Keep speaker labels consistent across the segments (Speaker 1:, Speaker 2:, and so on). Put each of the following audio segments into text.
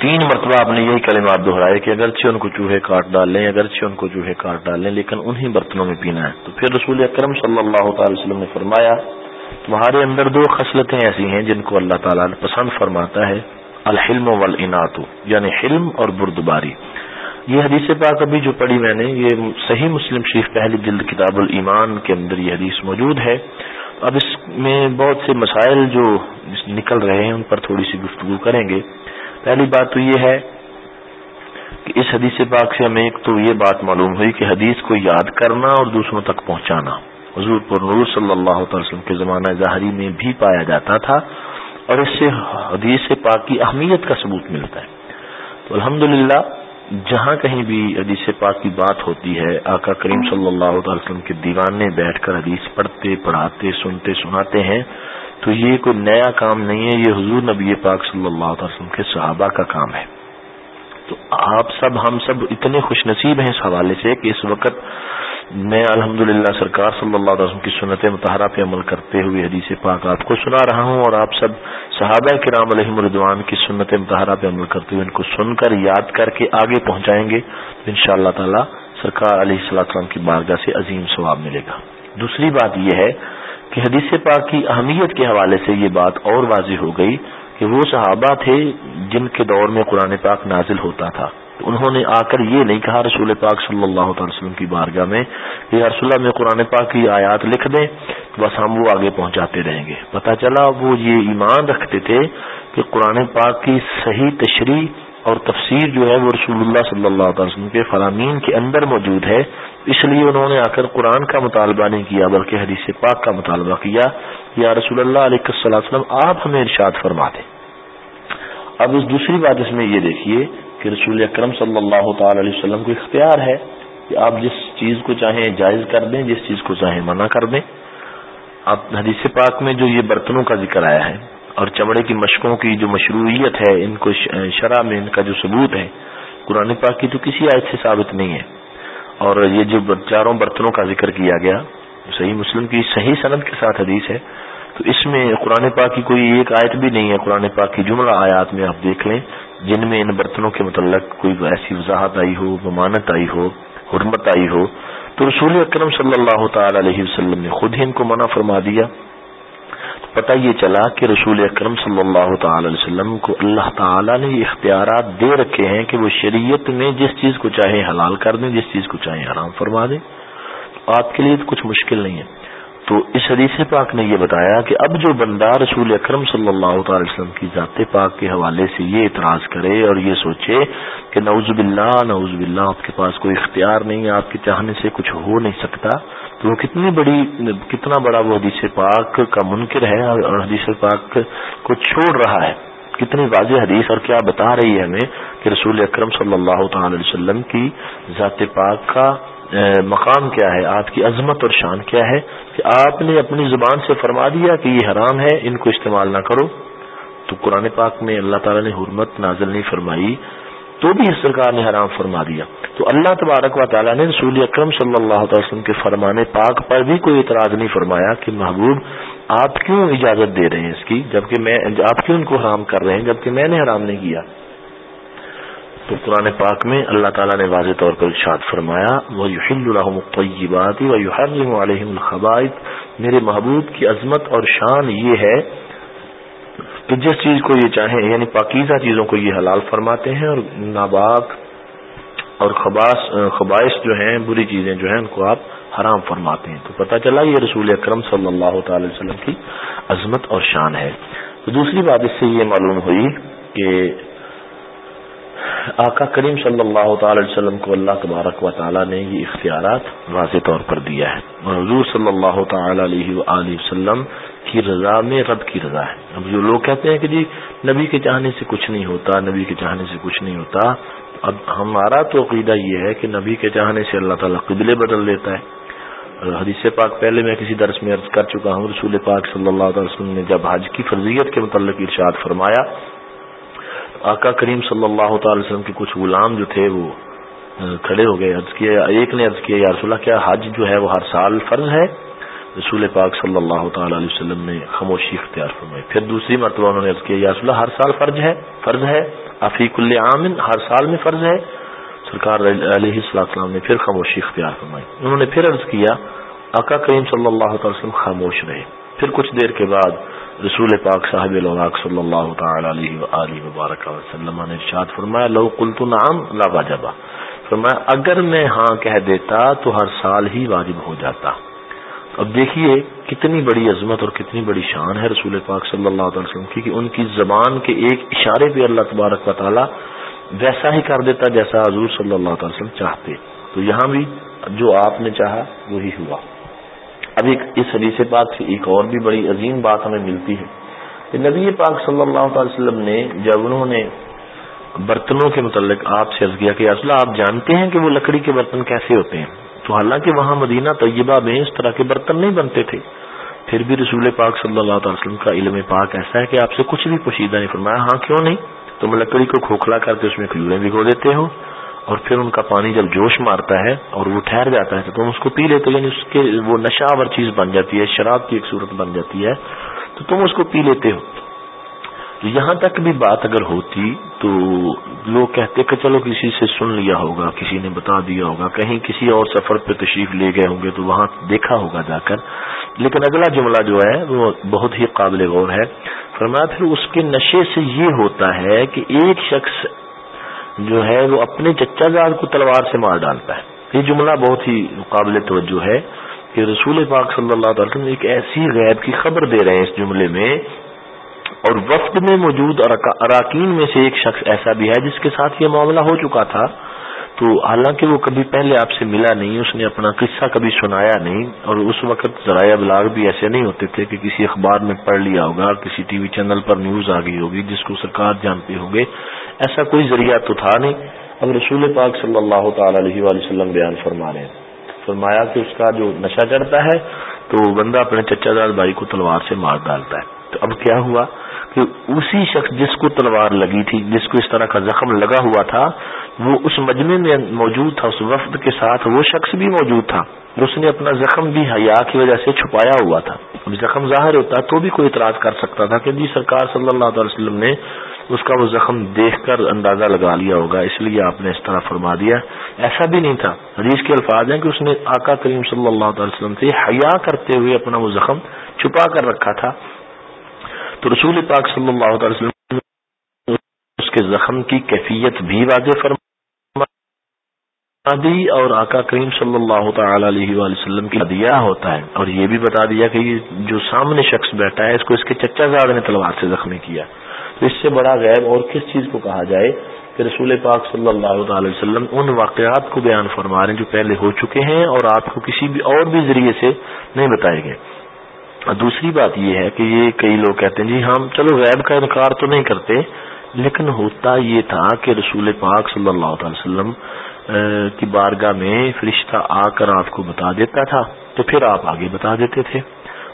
Speaker 1: تین مرتبہ آپ نے یہی کلمات دہرائے کہ اگرچہ ان کو چوہے کاٹ ڈال لیں، اگرچہ ان کو چوہے کاٹ ڈال لیں، لیکن انہی برتنوں میں پینا ہے۔ تو پھر رسول اکرم صلی اللہ تعالی وسلم نے فرمایا، تمہارے اندر دو خصلتیں ایسی ہیں جن کو اللہ تعالیٰ پسند فرماتا ہے، الحلم والانات یعنی حلم اور بردباری۔ یہ حدیث پاک ابھی جو پڑھی میں نے، یہ صحیح مسلم شریف پہلی جلد کتاب الایمان کے اندر یہ حدیث موجود ہے۔ اب اس میں بہت سے مسائل جو نکل رہے ہیں، ان پر تھوڑی سی گفتگو کریں گے۔ پہلی بات تو یہ ہے کہ اس حدیث پاک سے ہمیں ایک تو یہ بات معلوم ہوئی کہ حدیث کو یاد کرنا اور دوسروں تک پہنچانا۔ حضور پر نور صلی اللہ تعالی وسلم کے زمانہ ظاہری میں بھی پایا جاتا تھا اور اس سے حدیث پاک کی اہمیت کا ثبوت ملتا ہے۔ تو الحمد جہاں کہیں بھی حدیث پاک کی بات ہوتی ہے، آقا کریم صلی اللہ تعالی وسلم کے دیوانے بیٹھ کر حدیث پڑھتے، پڑھاتے، سنتے، سناتے ہیں۔ تو یہ کوئی نیا کام نہیں ہے، یہ حضور نبی پاک صلی اللہ علیہ وسلم کے صحابہ کا کام ہے۔ تو آپ سب، ہم سب اتنے خوش نصیب ہیں اس حوالے سے کہ اس وقت میں الحمد سرکار صلی اللہ علیہ وسلم کی سنت متحرہ پہ عمل کرتے ہوئے حدیث پاک آپ کو سنا رہا ہوں اور آپ سب صحابہ کرام علیہ مردوان کی سنت متحرہ پہ عمل کرتے ہوئے ان کو سن کر، یاد کر کے آگے پہنچائیں گے ان شاء اللہ تعالی سرکار علیہ السلام کی بارگاہ سے عظیم ثواب ملے گا۔ دوسری بات یہ ہے کہ حدیث پاک کی اہمیت کے حوالے سے یہ بات اور واضح ہو گئی کہ وہ صحابہ تھے جن کے دور میں قرآن پاک نازل ہوتا تھا۔ انہوں نے آ کر یہ نہیں کہا رسول پاک صلی اللہ تعالی وسلم کی بارگاہ میں کہ رسول میں قرآن پاک کی آیات لکھ دیں، بس ہم وہ آگے پہنچاتے رہیں گے۔ پتہ چلا وہ یہ ایمان رکھتے تھے کہ قرآن پاک کی صحیح تشریح اور تفسیر جو ہے وہ رسول اللہ صلی اللہ تعالی وسلم کے فرامین کے اندر موجود ہے۔ اس لیے انہوں نے آ کر قرآن کا مطالبہ نہیں کیا، بلکہ حدیث پاک کا مطالبہ کیا۔ یا رسول اللہ علیہ وسلم آپ ہمیں ارشاد فرما دیں۔ اب اس دوسری بات اس میں یہ دیکھیے کہ رسول اکرم صلی اللہ تعالی علیہ وسلم کو اختیار ہے کہ آپ جس چیز کو چاہیں جائز کر دیں، جس چیز کو چاہیں منع کر دیں۔ اب حدیث پاک میں جو یہ برتنوں کا ذکر آیا ہے اور چمڑے کی مشقوں کی جو مشروعیت ہے، ان کو شرح میں ان کا جو ثبوت ہے، قرآن پاک کی تو کسی آیت سے ثابت نہیں ہے۔ اور یہ جو چاروں برتنوں کا ذکر کیا گیا، صحیح مسلم کی صحیح صنعت کے ساتھ حدیث ہے۔ تو اس میں قرآن پاک کی کوئی ایک آیت بھی نہیں ہے۔ قرآن پاک کی جملہ آیات میں آپ دیکھ لیں، جن میں ان برتنوں کے متعلق کوئی ایسی وضاحت آئی ہو ممانت آئی ہو، حرمت آئی ہو۔ تو رسول اکرم صلی اللہ تعالی علیہ وسلم نے خود ہی ان کو منع فرما دیا۔ پتہ یہ چلا کہ رسول اکرم صلی اللہ تعالی علیہ وسلم کو اللہ تعالی نے اختیارات دے رکھے ہیں کہ وہ شریعت میں جس چیز کو چاہے حلال کر دیں، جس چیز کو چاہے حرام فرما دیں۔ آپ کے لیے تو کچھ مشکل نہیں ہے۔ تو اس حدیث پاک نے یہ بتایا کہ اب جو بندہ رسول اکرم صلی اللہ تعالی وسلم کی ذات پاک کے حوالے سے یہ اعتراض کرے اور یہ سوچے کہ نعوذ باللہ نعوذ باللہ، آپ کے پاس کوئی اختیار نہیں آپ کے چاہنے سے کچھ ہو نہیں سکتا تو وہ کتنی بڑی، کتنا بڑا وہ حدیث پاک کا منکر ہے اور حدیث پاک کو چھوڑ رہا ہے۔ کتنی واضح حدیث اور کیا بتا رہی ہے ہمیں کہ رسول اکرم صلی اللہ تعالی وسلم کی ذات پاک کا مقام کیا ہے، آپ کی عظمت اور شان کیا ہے کہ آپ نے اپنی زبان سے فرما دیا کہ یہ حرام ہے، ان کو استعمال نہ کرو۔ تو قرآن پاک میں اللہ تعالی نے حرمت نازل نہیں فرمائی۔ تو بھی سرکار نے حرام فرما دیا۔ تو اللہ تبارک و تعالیٰ نے رسول اکرم صلی اللہ علیہ وسلم کے فرمانے پاک پر بھی کوئی اعتراض نہیں فرمایا کہ محبوب آپ کیوں اجازت دے رہے ہیں اس کی، جبکہ میں، آپ کیوں ان کو حرام کر رہے ہیں، جبکہ میں نے حرام نہیں کیا۔ تو قرآن پاک میں اللہ تعالیٰ نے واضح طور پر ارشاد فرمایا وہ الحمۃ و یحرم علیہم الخبائط میرے محبوب کی عظمت اور شان یہ ہے کہ جس چیز کو یہ چاہیں یعنی پاکیزہ چیزوں کو یہ حلال فرماتے ہیں اور ناباک اور خباس، خبائش جو ہیں، بری چیزیں جو ہیں، ان کو آپ حرام فرماتے ہیں۔ تو پتہ چلا یہ رسول اکرم صلی اللہ تعالی وسلم کی عظمت اور شان ہے۔ تو دوسری بات اس سے یہ معلوم ہوئی کہ آقا کریم صلی اللہ تعالی وسلم کو اللہ تبارک و تعالی نے یہ اختیارات واضح طور پر دیا ہے۔ اور حضور صلی اللہ تعالی علیہ وآلہ وسلم کی رضا میں رب کی رضا ہے۔ اب جو لوگ کہتے ہیں کہ جی نبی کے چاہنے سے کچھ نہیں ہوتا، نبی کے چاہنے سے کچھ نہیں ہوتا، اب ہمارا تو عقیدہ یہ ہے کہ نبی کے چاہنے سے اللہ تعالیٰ قبلے بدل دیتا ہے۔ حدیث پاک پہلے میں کسی درس میں عرض کر چکا ہوں، رسول پاک صلی اللہ علیہ وسلم نے جب حج کی فرضیت کے متعلق ارشاد فرمایا، آقا کریم صلی اللہ تعالی وسلم کے کچھ غلام جو تھے وہ کھڑے ہو گئے، عرض کیا، ایک نے عرض کیا، یا رسول اللہ، کیا حج جو ہے وہ ہر سال فرض ہے؟ رسول پاک صلی اللہ تعالی علیہ وسلم نے خاموشی اختیار فرمائی۔ پھر دوسری مرتبہ انہوں نے عرض کیا، یا رسول اللہ، ہر سال فرض ہے فرض ہے۔ افیق عامن ہر سال میں فرض ہے۔ سرکار علیہ السلام نے پھر خاموشی اختیار فرمائی۔ انہوں نے پھر عرض کیا آقا کریم صلی اللہ تعالی وسلم خاموش رہے۔ پھر کچھ دیر کے بعد رسول پاک صاحب صلی اللہ تعالی علیہ وآلہ وبارک وسلم نے ارشاد فرمایا، لو قلت نعم لا واجبا فرمایا، اگر میں ہاں کہہ دیتا تو ہر سال ہی واجب ہو جاتا۔ اب دیکھیے کتنی بڑی عظمت اور کتنی بڑی شان ہے رسول پاک صلی اللہ علیہ وسلم کی کہ ان کی زبان کے ایک اشارے پہ اللہ تبارک و تعالی ویسا ہی کر دیتا جیسا حضور صلی اللہ علیہ وسلم چاہتے۔ تو یہاں بھی جو آپ نے چاہا وہی ہوا۔ اب ایک اس حدیث پاک سے ایک اور بھی بڑی عظیم بات ہمیں ملتی ہے کہ نبی پاک صلی اللہ علیہ وسلم نے جب انہوں نے برتنوں کے متعلق آپ سے عرض کیا کہ اصل آپ جانتے ہیں کہ وہ لکڑی کے برتن کیسے ہوتے ہیں؟ تو حالانکہ وہاں مدینہ طیبہ میں اس طرح کے برتن نہیں بنتے تھے۔ پھر بھی رسول پاک صلی اللہ علیہ وسلم کا علم پاک ایسا ہے کہ آپ سے کچھ بھی پوشیدہ نہیں فرمایا۔ ہاں کیوں نہیں؟ تم لکڑی کو کھوکھلا کر کے اس میں کھجورے بھگو دیتے ہو اور پھر ان کا پانی جب جوش مارتا ہے اور وہ ٹھہر جاتا ہے تو تم اس کو پی لیتے ہو یعنی اس کے وہ نشاور چیز بن جاتی ہے، شراب کی ایک صورت بن جاتی ہے۔ تو تم اس کو پی لیتے ہو۔ تو یہاں تک بھی بات اگر ہوتی تو لوگ کہتے کہ چلو کسی سے سن لیا ہوگا، کسی نے بتا دیا ہوگا، کہیں کسی اور سفر پہ تشریف لے گئے ہوں گے تو وہاں دیکھا ہوگا جا کر۔ لیکن اگلا جملہ جو ہے وہ بہت ہی قابل غور ہے۔ فرمایا پھر اس کے نشے سے یہ ہوتا ہے کہ ایک شخص جو ہے وہ اپنے چچا زاد کو تلوار سے مار ڈالتا ہے۔ یہ جملہ بہت ہی قابل توجہ ہے کہ رسول پاک صلی اللہ علیہ وسلم ایک ایسی غیب کی خبر دے رہے ہیں اس جملے میں اور وفد میں موجود اراکین میں سے ایک شخص ایسا بھی ہے جس کے ساتھ یہ معاملہ ہو چکا تھا۔ تو حالانکہ وہ کبھی پہلے آپ سے ملا نہیں، اس نے اپنا قصہ کبھی سنایا نہیں، اور اس وقت ذرائع ابلاغ بھی ایسے نہیں ہوتے تھے کہ کسی اخبار میں پڑھ لیا ہوگا، کسی ٹی وی چینل پر نیوز آ گئی ہوگی، جس کو سرکار جانتے ہوں گے۔ ایسا کوئی ذریعہ تو تھا نہیں۔ اب رسول پاک صلی اللہ تعالی علیہ وآلہ وسلم بیان فرما رہے ہیں۔ فرمایا کہ اس کا جو نشہ چڑھتا ہے، تو بندہ اپنے چچا دار بھائی کو تلوار سے مار ڈالتا ہے۔ تو اب کیا ہوا کہ اسی شخص جس کو تلوار لگی تھی، جس کو اس طرح کا زخم لگا ہوا تھا، وہ اس مجمع میں موجود تھا، اس وفد کے ساتھ وہ شخص بھی موجود تھا۔ اس نے اپنا زخم بھی حیا کی وجہ سے چھپایا ہوا تھا۔ اب زخم ظاہر ہوتا تو بھی کوئی اعتراض کر سکتا تھا کہ جی سرکار صلی اللہ علیہ وسلم نے اس کا وہ زخم دیکھ کر اندازہ لگا لیا ہوگا، اس لیے آپ نے اس طرح فرما دیا۔ ایسا بھی نہیں تھا۔ حدیث کے الفاظ ہیں کہ اس نے آقا کریم صلی اللہ علیہ وسلم سے حیا کرتے ہوئے اپنا وہ زخم چھپا کر رکھا تھا۔ تو رسول پاک صلی اللہ علیہ وسلم اس کے زخم کی کیفیت بھی واضح فرما دی اور آقا کریم صلی اللہ تعالی علیہ وآلہ وسلم کی دیا ہوتا ہے اور یہ بھی بتا دیا کہ یہ جو سامنے شخص بیٹھا ہے اس کو اس کے چچا زاد نے تلوار سے زخمی کیا۔ تو اس سے بڑا غیب اور کس چیز کو کہا جائے کہ رسول پاک صلی اللہ تعالی وسلم ان واقعات کو بیان فرما رہے ہیں جو پہلے ہو چکے ہیں اور آپ کو کسی بھی اور بھی ذریعے سے نہیں بتائے گئے۔ دوسری بات یہ ہے کہ یہ کئی لوگ کہتے ہیں جی ہم چلو غیب کا انکار تو نہیں کرتے، لیکن ہوتا یہ تھا کہ رسول پاک صلی اللہ تعالی وسلم کی بارگاہ میں فرشتہ آ کر آپ کو بتا دیتا تھا، تو پھر آپ آگے بتا دیتے تھے۔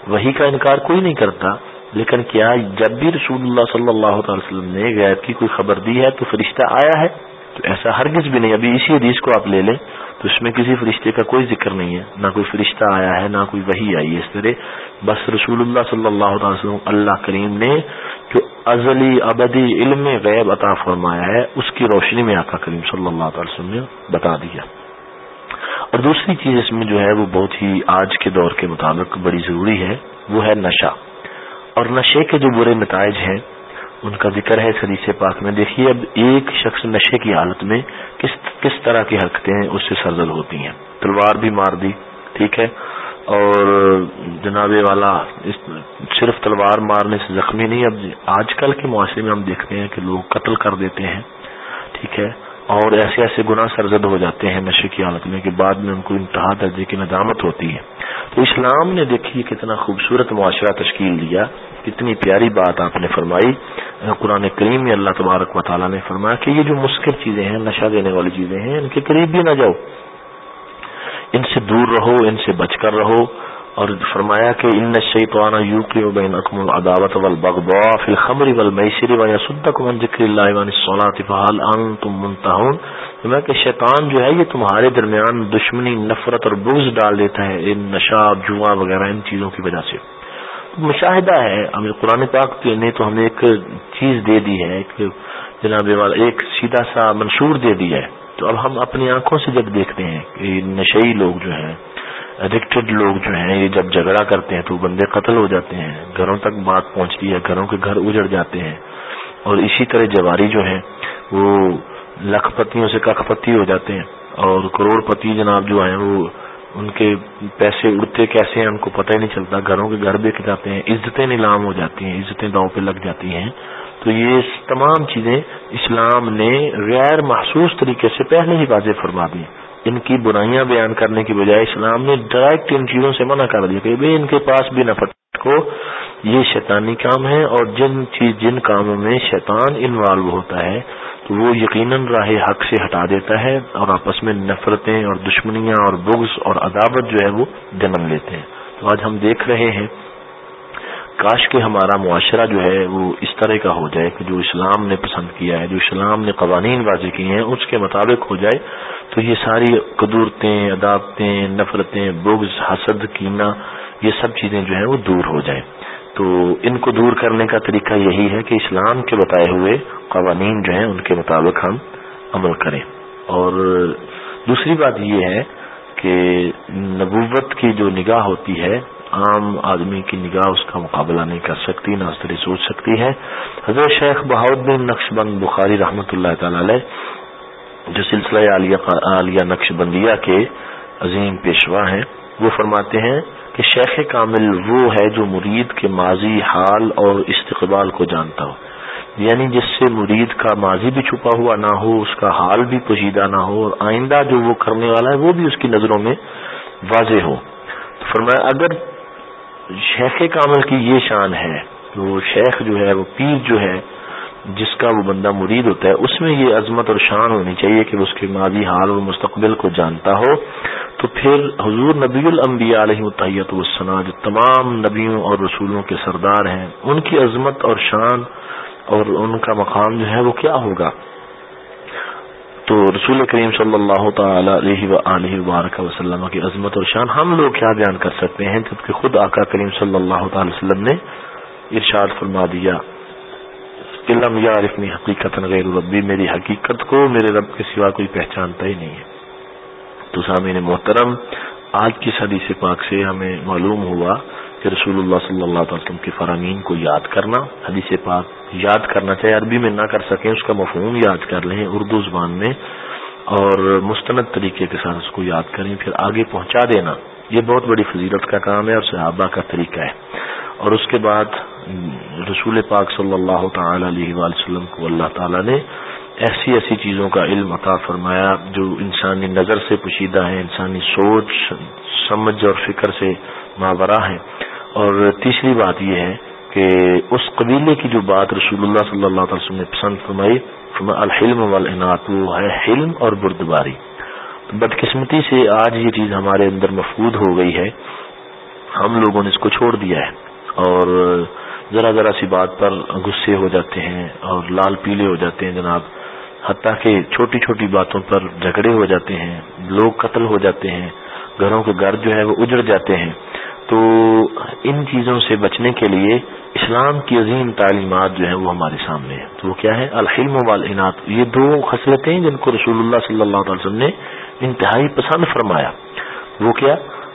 Speaker 1: وہی کا انکار کوئی نہیں کرتا، لیکن کیا جب بھی رسول اللہ صلی اللہ تعالی وسلم نے غیب کی کوئی خبر دی ہے تو فرشتہ آیا ہے؟ تو ایسا ہرگز بھی نہیں۔ ابھی اسی حدیث کو آپ لے لیں۔ اس میں کسی فرشتے کا کوئی ذکر نہیں ہے، نہ کوئی فرشتہ آیا ہے، نہ کوئی وہی آئی ہے اس طرح۔ بس رسول اللہ صلی اللہ تعالی وسلم، اللہ کریم نے جو ازلی ابدی علم غیب عطا فرمایا ہے، اس کی روشنی میں آقا کریم صلی اللہ تعالی وسلم نے بتا دیا۔ اور دوسری چیز اس میں جو ہے، وہ بہت ہی آج کے دور کے مطابق بڑی ضروری ہے، وہ ہے نشہ۔ اور نشے کے جو برے نتائج ہیں ان کا ذکر ہے حدیث پاک میں۔ دیکھیے اب ایک شخص نشے کی حالت میں کس کس طرح کی حرکتیں اس سے سرزد ہوتی ہیں۔ تلوار بھی مار دی، ٹھیک ہے۔ اور جناب والا صرف تلوار مارنے سے زخمی نہیں، اب آج کل کے معاشرے میں ہم دیکھتے ہیں کہ لوگ قتل کر دیتے ہیں، ٹھیک ہے۔ اور ایسے ایسے گناہ سرزد ہو جاتے ہیں نشے کی حالت میں کہ بعد میں ان کو انتہا درجے کی ندامت ہوتی ہے۔ تو اسلام نے دیکھی کتنا خوبصورت معاشرہ تشکیل دیا۔ کتنی پیاری بات آپ نے فرمائی۔ قرآن کریم میں اللہ تبارک و تعالیٰ نے فرمایا کہ یہ جو مشکل چیزیں ہیں، نشہ دینے والی چیزیں ہیں، ان کے قریب بھی نہ جاؤ۔ ان سے دور رہو، ان سے بچ کر رہو۔ اور فرمایا کہ ان شیطان یوقی بین اکم العداوت والبغضاء فی الخمر والمیسر عن ذکر اللہ وعن الصلاة فهل انتم منتهون فرمایا کہ شیطان جو ہے، یہ تمہارے درمیان دشمنی، نفرت اور بغض ڈال دیتا ہے ان نشاب جوا وغیرہ، ان چیزوں کی وجہ سے۔ مشاہدہ ہے۔ ہمیں قرآن پاک نے تو ہمیں ایک چیز دے دی ہے، ایک جناب ایک سیدھا سا منشور دے دیا ہے۔ تو اب ہم اپنی آنکھوں سے جب دیکھتے ہیں کہ نشئی لوگ جو ہیں ایڈکٹڈ لوگ جو ہیں، یہ جب جھگڑا کرتے ہیں تو بندے قتل ہو جاتے ہیں۔ گھروں تک بات پہنچتی ہے، گھروں کے گھر اجڑ جاتے ہیں۔ اور اسی طرح جواری جو ہیں، وہ لکھ پتیوں سے کخ پتی ہو جاتے ہیں۔ اور کروڑ پتی جناب جو ہیں، وہ ان کے پیسے اڑتے کیسے ہیں ان کو پتہ ہی نہیں چلتا۔ گھروں کے گھر بیک جاتے ہیں، عزتیں نیلام ہو جاتی ہیں، عزتیں داؤں پہ لگ جاتی ہیں۔ تو یہ تمام چیزیں اسلام نے غیر محسوس طریقے سے پہلے ہی واضح فرما دی ان کی برائیاں بیان کرنے کی بجائے اسلام نے ڈائریکٹ ان چیزوں سے منع کر دیا کہ ان کے پاس بھی نفرت کو، یہ شیطانی کام ہے اور جن چیز، جن کاموں میں شیطان انوالو ہوتا ہے تو وہ یقیناً راہ حق سے ہٹا دیتا ہے اور آپس میں نفرتیں اور دشمنیاں اور بغض اور عدابت جو ہے وہ جنم لیتے ہیں۔ تو آج ہم دیکھ رہے ہیں کاش کے ہمارا معاشرہ جو ہے وہ اس طرح کا ہو جائے کہ جو اسلام نے پسند کیا ہے، جو اسلام نے قوانین واضح کیے ہیں، اس کے مطابق ہو جائے، تو یہ ساری قدورتیں عدابتیں نفرتیں، بغض، حسد، کینہ، یہ سب چیزیں جو ہیں وہ دور ہو جائیں۔ تو ان کو دور کرنے کا طریقہ یہی ہے کہ اسلام کے بتائے ہوئے قوانین جو ہیں ان کے مطابق ہم عمل کریں۔ اور دوسری بات یہ ہے کہ نبوت کی جو نگاہ ہوتی ہے، عام آدمی کی نگاہ اس کا مقابلہ نہیں کر سکتی، نہ اس طرح سوچ سکتی ہے۔ حضرت شیخ بہاؤدین نقش بند بخاری رحمۃ اللہ تعالی علیہ، جو سلسلہ عالیہ نقش بندیہ کے عظیم پیشوا ہیں، وہ فرماتے ہیں کہ شیخ کامل وہ ہے جو مرید کے ماضی حال اور استقبال کو جانتا ہو۔ یعنی جس سے مرید کا ماضی بھی چھپا ہوا نہ ہو، اس کا حال بھی پوشیدہ نہ ہو اور آئندہ جو وہ کرنے والا ہے وہ بھی اس کی نظروں میں واضح ہو۔ تو فرمایا، اگر شیخ کامل کی یہ شان ہے، وہ شیخ جو ہے، وہ پیر جو ہے، جس کا وہ بندہ مرید ہوتا ہے، اس میں یہ عظمت اور شان ہونی چاہیے کہ اس کے ماضی حال اور مستقبل کو جانتا ہو۔ تو پھر حضور نبی الانبیاء علیہ متحیت والسنا جو تمام نبیوں اور رسولوں کے سردار ہیں، ان کی عظمت اور شان اور ان کا مقام جو ہے وہ کیا ہوگا؟ تو رسول کریم صلی اللہ تعالی علیہ و وبارک وسلم کی عظمت اور شان ہم لوگ کیا بیان کر سکتے ہیں؟ جبکہ خود آقا کریم صلی اللہ تعالی وسلم نے ارشاد فرما دیا علم یا عرفنی حقیقت غیر ربی، میری حقیقت کو میرے رب کے سوا کوئی پہچانتا ہی نہیں ہے. تو سامعین محترم، آج کی صدی سے پاک سے ہمیں معلوم ہوا کہ رسول اللہ صلی اللہ علیہ وسلم کے فرامین کو یاد کرنا، حدیث پاک یاد کرنا چاہے، عربی میں نہ کر سکیں، اس کا مفہوم یاد کر لیں اردو زبان میں اور مستند طریقے کے ساتھ اس کو یاد کریں، پھر آگے پہنچا دینا۔ یہ بہت بڑی فضیلت کا کام ہے اور صحابہ کا طریقہ ہے۔ اور اس کے بعد رسول پاک صلی اللہ تعالی علیہ وسلم کو اللہ تعالی نے ایسی ایسی چیزوں کا علم عطا فرمایا جو انسانی نظر سے پوشیدہ ہے انسانی سوچ، سمجھ اور فکر سے ماورہ ہے اور تیسری بات یہ ہے کہ اس قبیلے کی جو بات رسول اللہ صلی اللہ علیہ وسلم نے پسند فرمائی الحلم والعنات وہ ہے حلم اور بردباری۔ بدقسمتی سے آج یہ چیز ہمارے اندر مفقود ہو گئی ہے۔ ہم لوگوں نے اس کو چھوڑ دیا ہے۔ اور ذرا ذرا سی بات پر غصے ہو جاتے ہیں اور لال پیلے ہو جاتے ہیں جناب۔ حتیٰ کہ چھوٹی چھوٹی باتوں پر جھگڑے ہو جاتے ہیں، لوگ قتل ہو جاتے ہیں، گھروں کے گھر جو ہے وہ اجڑ جاتے ہیں۔ تو ان چیزوں سے بچنے کے لیے اسلام کی عظیم تعلیمات جو ہیں وہ ہمارے سامنے ہیں۔ تو وہ کیا ہے؟ الحلم والعنات یہ دو خصلتیں جن کو رسول اللہ صلی اللہ علیہ وسلم نے انتہائی پسند فرمایا۔ وہ کیا؟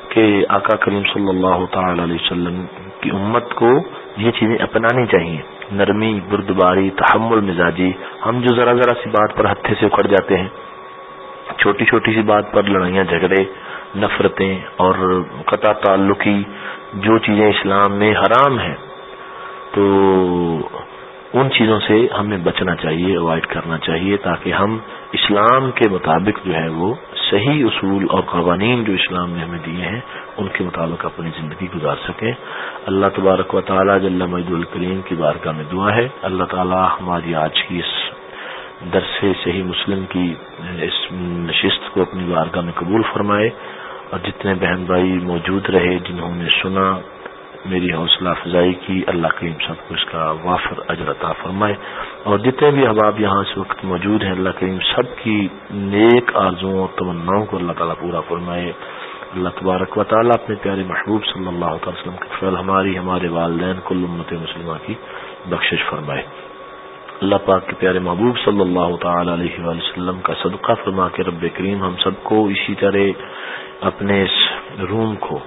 Speaker 1: کہ آقا کریم صلی اللہ تعالی علیہ وسلم کی امت کو یہ چیزیں اپنانی چاہیے۔ نرمی، بردباری، تحمل، مزاجی، ہم جو ذرا ذرا سی بات پر ہتھے سے اکھڑ جاتے ہیں، چھوٹی چھوٹی سی بات پر لڑائیاں، جھگڑے، نفرتیں اور قطع تعلقی، جو چیزیں اسلام میں حرام ہیں، تو ان چیزوں سے ہمیں بچنا چاہیے اوائڈ کرنا چاہیے، تاکہ ہم اسلام کے مطابق جو ہے وہ صحیح اصول اور قوانین جو اسلام نے ہمیں دیے ہیں، ان کے مطابق اپنی زندگی گزار سکیں۔ اللہ تبارک و تعالیٰ جل مجد الکریم کی بارگاہ میں دعا ہے۔ اللہ تعالیٰ ہماری آج کی اس درس صحیح مسلم کی اس نشست کو اپنی بارگاہ میں قبول فرمائے اور جتنے بہن بھائی موجود رہے، جنہوں نے سنا میری حوصلہ افزائی کی، اللہ کریم سب کو اس کا وافر اجرتا فرمائے۔ اور جتنے بھی احباب یہاں اس وقت موجود ہیں، اللہ کریم سب کی نیک آرزوں اور تمناؤں کو اللہ تعالیٰ پورا فرمائے۔ اللہ تبارک و تعالیٰ اپنے پیارے محبوب صلی اللہ علیہ وسلم کے فعل ہماری، ہمارے والدین، کل امت مسلمہ کی بخشش فرمائے۔ اللہ پاک کے پیارے محبوب صلی اللہ تعالی علیہ وآلہ وسلم کا صدقہ فرما کے رب کریم ہم سب کو اسی طرح اپنے اس روم کو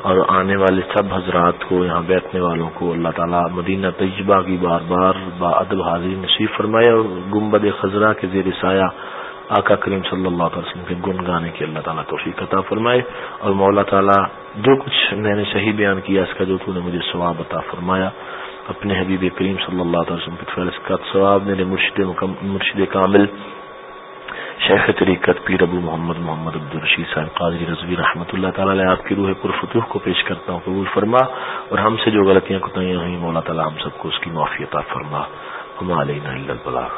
Speaker 1: اور آنے والے سب حضرات کو، یہاں بیٹھنے والوں کو اللہ تعالیٰ مدینہ تجبہ کی بار بار با ادب حاضری نصیب فرمائے اور گمبد خزرہ کے زیر سایہ آقا کریم صلی اللہ علیہ وسلم کے گن گانے کی اللہ تعالیٰ توفیق عطا فرمائے اور مولا تعالیٰ جو کچھ میں نے صحیح بیان کیا، اس کا جو تو نے مجھے ثواب عطا فرمایا، اپنے حبیب کریم صلی اللہ علیہ وسلم کے فرض کا ثواب، میرے مرشد مرشد کامل شیخ طریقت پیر ابو محمد محمد عبدالرشید صاحب قاضی رضوی رحمۃ اللہ تعالیٰ علیہ، آپ کی روح پرفتوح کو پیش کرتا ہوں، قبول فرما، اور ہم سے جو غلطیاں کوتاہیاں ہوئی مولا تعالیٰ ہم سب کو اس کی معافی عطا فرما۔ ہم علینا البلاغ۔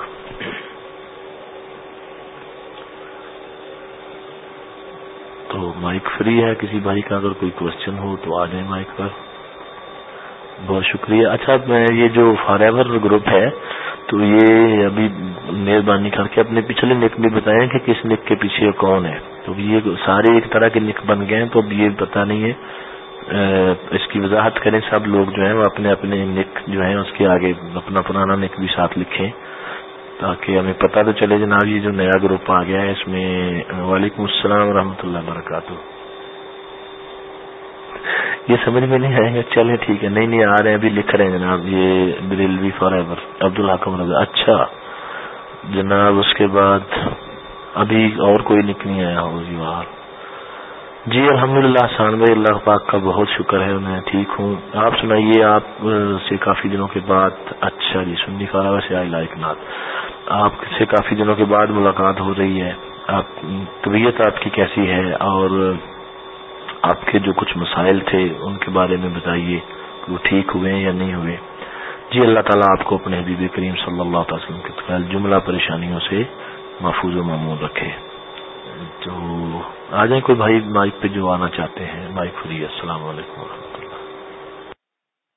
Speaker 1: تو مائک فری ہے، کسی بھائی کا اگر کوئی کوشچن ہو تو آ جائیں مائک پر۔ بہت شکریہ۔ اچھا میں یہ جو فار ایور گروپ ہے تو یہ ابھی مہربانی کر کے اپنے پچھلے نک بھی بتائیں کہ کس نک کے پیچھے کون ہے۔ تو یہ سارے ایک طرح کے نک بن گئے ہیں، تو اب یہ پتہ نہیں ہے۔ اس کی وضاحت کریں، سب لوگ جو ہیں وہ اپنے اپنے نک جو ہیں، اس کے آگے اپنا پرانا نک بھی ساتھ لکھیں۔ تاکہ ہمیں پتہ تو چلے جناب، یہ جو نیا گروپ آ گیا ہے، اس میں وعلیکم السلام ورحمۃ اللہ وبرکاتہ۔ یہ سمجھ میں نہیں آئے گا۔ چلے ٹھیک ہے۔ نہیں نہیں آ رہے ہیں، ابھی لکھ رہے ہیں جناب۔ یہ بریلوی فار ایور عبد الحکم رضا۔ اچھا۔ جناب، اس کے بعد ابھی اور کوئی لکھ نہیں آیا ہو جی وہاں جی الحمد للہ حسان بھائی، اللہ پاک کا بہت شکر ہے، میں ٹھیک ہوں۔ آپ سنائیے، آپ سے کافی دنوں کے بعد۔ اچھا جی سنی فارا سے آئی لائک نات آپ سے کافی دنوں کے بعد ملاقات ہو رہی ہے۔ آپ، طبیعت آپ کی کیسی ہے؟ اور آپ کے جو کچھ مسائل تھے ان کے بارے میں بتائیے وہ ٹھیک ہوئے یا نہیں ہوئے۔ جی اللہ تعالیٰ آپ کو اپنے حبیب کریم صلی اللہ تعالی وسلم کے جملہ پریشانیوں سے محفوظ و معمول رکھے۔ تو آ جائیں، کوئی بھائی مائک پہ جو آنا چاہتے ہیں۔ مائک فری، السلام علیکم و